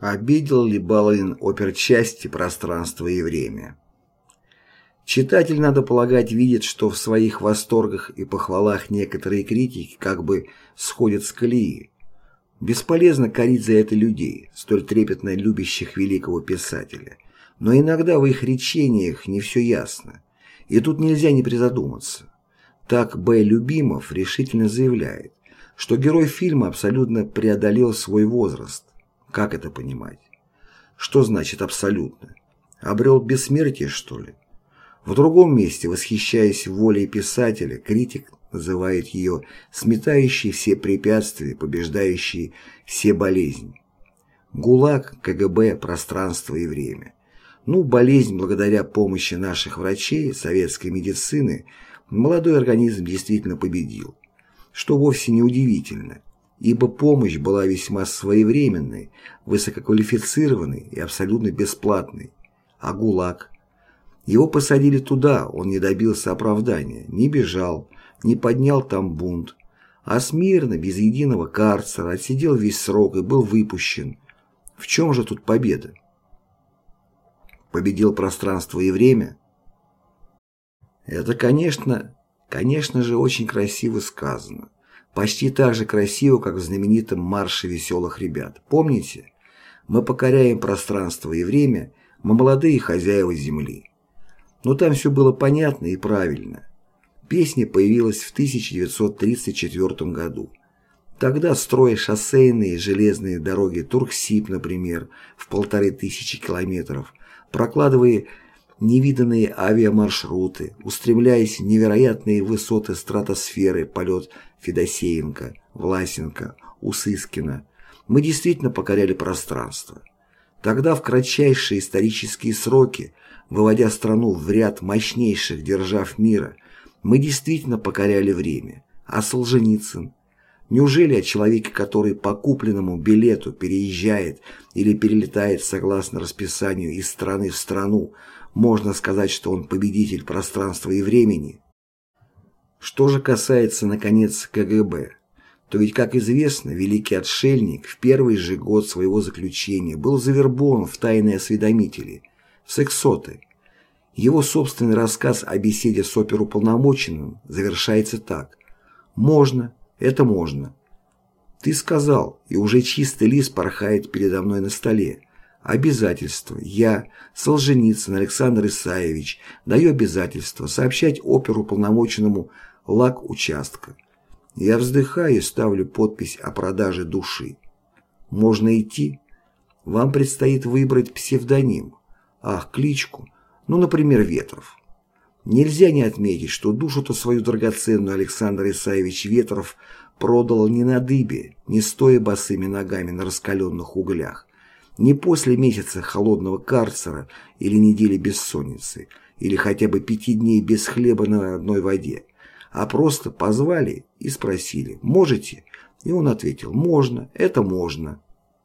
Обидел ли Баллин оперчасти пространство и время? Читатель, надо полагать, видит, что в своих восторгах и похвалах некоторые критики как бы сходят с колеи. Бесполезно корить за это людей, столь трепетно любящих великого писателя. Но иногда в их речениях не все ясно. И тут нельзя не призадуматься. Так Б. Любимов решительно заявляет, что герой фильма абсолютно преодолел свой возраст, как это понимать? Что значит абсолютно? Обрел бессмертие, что ли? В другом месте, восхищаясь волей писателя, критик называет ее сметающей все препятствия, побеждающей все болезни. ГУЛАГ, КГБ, пространство и время. Ну, болезнь, благодаря помощи наших врачей, советской медицины, молодой организм действительно победил. Что вовсе не удивительно ибо помощь была весьма своевременной, высококвалифицированной и абсолютно бесплатной. А ГУЛАГ? Его посадили туда, он не добился оправдания, не бежал, не поднял там бунт, а смирно, без единого карцера, отсидел весь срок и был выпущен. В чем же тут победа? Победил пространство и время? Это, конечно, конечно же, очень красиво сказано. Почти так же красиво, как в знаменитом «Марше веселых ребят». Помните? Мы покоряем пространство и время, мы молодые хозяева земли. Но там все было понятно и правильно. Песня появилась в 1934 году. Тогда, строя шоссейные и железные дороги Турксиб, например, в полторы тысячи километров, прокладывая невиданные авиамаршруты, устремляясь в невероятные высоты стратосферы, полет Федосеенко, Власенко, Усыскина, мы действительно покоряли пространство. Тогда в кратчайшие исторические сроки, выводя страну в ряд мощнейших держав мира, мы действительно покоряли время. А Солженицын? Неужели о человеке, который по купленному билету переезжает или перелетает согласно расписанию из страны в страну, можно сказать, что он победитель пространства и времени? Что же касается, наконец, КГБ, то ведь, как известно, великий отшельник в первый же год своего заключения был завербован в тайные осведомители, в сексоты. Его собственный рассказ о беседе с оперуполномоченным завершается так. «Можно, это можно. Ты сказал, и уже чистый лист порхает передо мной на столе. Обязательство. Я, Солженицын Александр Исаевич, даю обязательство сообщать оперу полномоченному лак участка. Я вздыхаю и ставлю подпись о продаже души. Можно идти. Вам предстоит выбрать псевдоним. Ах, кличку. Ну, например, Ветров. Нельзя не отметить, что душу-то свою драгоценную Александр Исаевич Ветров продал не на дыбе, не стоя босыми ногами на раскаленных углях, не после месяца холодного карцера или недели бессонницы, или хотя бы пяти дней без хлеба на одной воде, а просто позвали и спросили «Можете?» И он ответил «Можно, это можно».